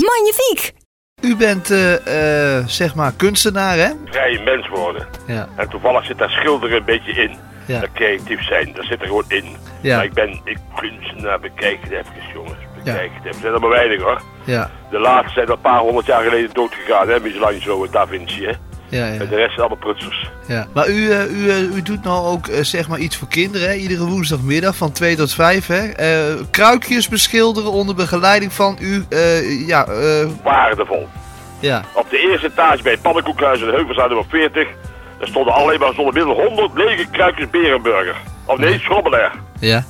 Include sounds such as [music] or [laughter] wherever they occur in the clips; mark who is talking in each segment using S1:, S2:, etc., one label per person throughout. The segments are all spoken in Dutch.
S1: Magnifiek!
S2: U bent, eh, eh, zeg maar, kunstenaar, hè?
S3: vrij mens worden.
S2: Ja.
S3: En toevallig zit daar schilderen een beetje in.
S2: Ja.
S3: Dat creatief zijn, dat zit er gewoon in.
S2: Ja.
S3: Maar ik ben, ik kunstenaar, bekijk het even jongens.
S2: Ja.
S3: Bekijk het even. Er zijn er maar weinig hoor.
S2: Ja,
S3: De laatste zijn al een paar honderd jaar geleden doodgegaan, hè. Michelangelo en Da Vinci, hè.
S2: Ja, ja.
S3: En de rest zijn allemaal prutsers.
S2: ja. Maar u, eh, u, eh, u doet nou ook, eh, zeg maar, iets voor kinderen, hè? Iedere woensdagmiddag van 2 tot 5, hè? Kruikjes beschilderen onder begeleiding van u, ja,
S3: Waardevol.
S2: ja.
S3: Op de eerste etage bij het Pannenkoekhuis in de Heuvelstraat nummer 40. Daar stonden alleen maar zonder middel 100 lege kruikjes Berenburger. Of nee, schrobbelaar.
S2: Ja,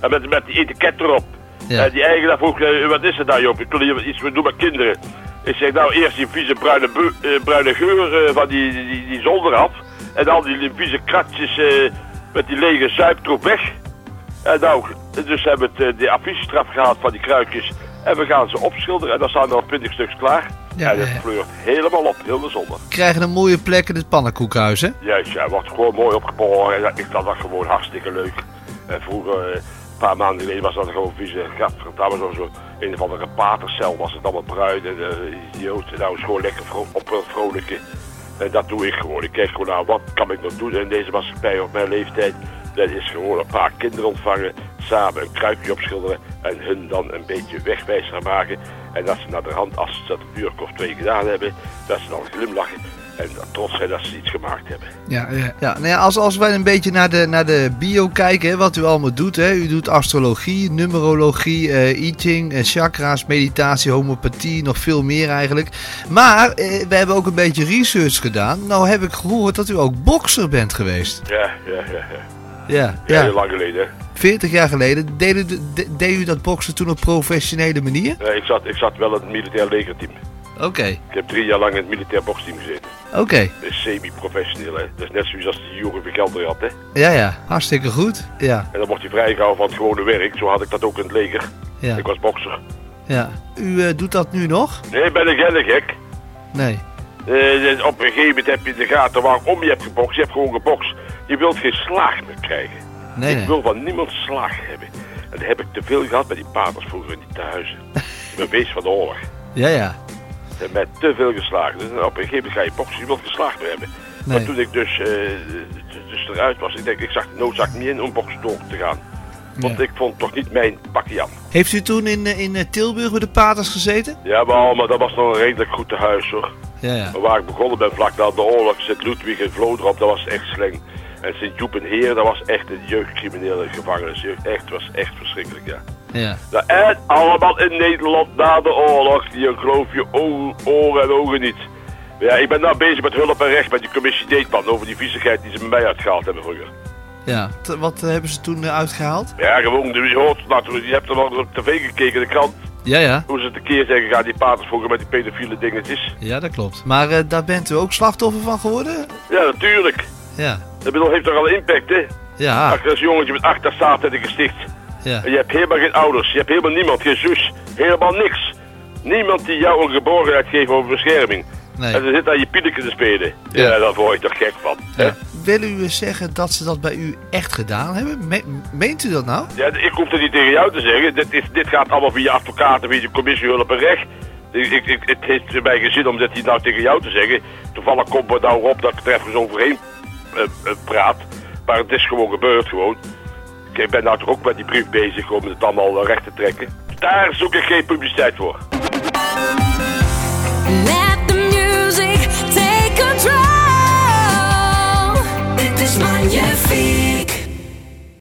S3: En met, met die etiket erop.
S2: Ja.
S3: En die eigenaar vroeg, wat is het nou Joop? Ik wil hier iets doen met kinderen. Ik zeg, nou eerst die vieze bruine, eh, bruine geur eh, van die, die, die zolder af. En dan die vieze kratjes eh, met die lege zuiptroep weg. En nou, dus hebben we de affichestraf gehaald van die kruikjes. En we gaan ze opschilderen en dan staan er al 20 stuks klaar.
S2: Ja,
S3: en het kleurt helemaal op, heel de
S2: krijgen een mooie plek in het pannenkoekhuis, hè?
S3: Juist, ja, wordt gewoon mooi opgeboren. En dat- ik vond dat gewoon hartstikke leuk. En vroeger, een paar maanden geleden, was dat gewoon vieze gadverdamme zo, zo een of andere patercel was het allemaal bruin en uh, idioot. En nou is gewoon lekker vro op vrolijke. En dat doe ik gewoon. Ik kijk gewoon naar wat kan ik nog doen in deze maatschappij op mijn leeftijd. Dat is gewoon een paar kinderen ontvangen, samen een kruikje opschilderen en hun dan een beetje wegwijzer maken. En dat ze naar de hand, als ze dat een uur of twee gedaan hebben, dat ze dan glimlachen en trots zijn dat ze iets gemaakt hebben.
S2: Ja, ja. ja nou ja, als, als wij een beetje naar de, naar de bio kijken, hè, wat u allemaal doet. Hè. U doet astrologie, numerologie, I Ching, eh, chakra's, meditatie, homeopathie, nog veel meer eigenlijk. Maar eh, we hebben ook een beetje research gedaan. Nou heb ik gehoord dat u ook bokser bent geweest.
S3: Ja, ja, ja. ja.
S2: Ja,
S3: Ja, heel lang geleden. hè.
S2: 40 jaar geleden. Deed u, de- deed u dat boksen toen op professionele manier?
S3: Nee, ik, zat, ik zat wel in het militair legerteam.
S2: Oké,
S3: Ik heb drie jaar lang in het militair boksteam gezeten.
S2: oké.
S3: Is semi-professioneel, hè. Dat is net zoals als die jongen Vergelder had, hè.
S2: Ja, ja. Hartstikke goed. Ja,
S3: En dan mocht hij vrijgehouden van het gewone werk. Zo had ik dat ook in het leger.
S2: ja,
S3: Ik was bokser.
S2: ja. U eh, doet dat nu nog?
S3: Nee, ik ben een gelle gek.
S2: Nee.
S3: Eh, op een gegeven moment heb je in de gaten waarom je hebt gebokst. Je hebt gewoon gebokst. Je wilt geen slaag meer krijgen.
S2: Nee,
S3: ik
S2: nee.
S3: wil van niemand slaag hebben. En dat heb ik te veel gehad met die paters vroeger in die tehuizen. [laughs] ik ben beest van de oorlog.
S2: Ja, ja.
S3: Hebben mij te veel geslagen. Dus op een gegeven moment ga je boksen, je wilt geslaagd hebben.
S2: Nee.
S3: Maar toen ik dus, eh, dus eruit was, ik denk, ik zag de noodzaak niet in om boksen door te gaan. Want
S2: Ja.
S3: ik vond toch niet mijn pakje aan.
S2: Heeft u toen in, eh, in eh, Tilburg bij de paters gezeten?
S3: Ja, maar, maar dat was nog een redelijk goed tehuis hoor.
S2: Ja, ja.
S3: Maar waar ik begonnen ben vlak na de oorlog, Sint-Ludwig en Vlodrop, dat was echt sleng. En Sint-Joep en Heer, dat was echt een jeugdcriminele gevangenis. Jeugd, echt, was echt verschrikkelijk, ja.
S2: Ja,
S3: en allemaal in Nederland na de oorlog. Je geloof je ogen, oren en ogen niet. Ja, ik ben nou bezig met hulp en recht met die commissie Deetman over die viezigheid die ze bij mij uitgehaald hebben vroeger.
S2: ja. T- wat eh, hebben ze toen eh, uitgehaald?
S3: Ja, gewoon, je hoort natuurlijk, je hebt er wel op tv gekeken, de krant,
S2: Ja, ja.
S3: hoe ze het een keer zijn gegaan, die paters vroeger met die pedofiele dingetjes.
S2: Ja, dat klopt. Maar eh, daar bent u ook slachtoffer van geworden?
S3: Ja, natuurlijk.
S2: Ja.
S3: Dat bedoel, heeft toch al impact, hè?
S2: Ja,
S3: Als als jongetje met achter staat in een gesticht.
S2: Ja.
S3: Je hebt helemaal geen ouders, je hebt helemaal niemand, geen zus, helemaal niks. Niemand die jou een geborgenheid geeft over bescherming.
S2: Nee.
S3: En ze zit aan je pieletje te spelen. Ja,
S2: Ja.
S3: daar word je toch gek van.
S2: Ja. Wil u zeggen dat ze dat bij u echt gedaan hebben? Me- meent u dat nou?
S3: Ja, ik hoef het niet tegen jou te zeggen. Dit, is, dit gaat allemaal via advocaten, via de commissie hulp en recht. Ik, ik, ik- het heeft mij geen zin om dit hier nou tegen jou te zeggen. Toevallig komt het nou op dat ik er even overheen eh, praat. Maar het is gewoon gebeurd gewoon. Ik ben nou ook met die brief bezig om het allemaal eh, recht te trekken. Daar zoek ik geen publiciteit voor.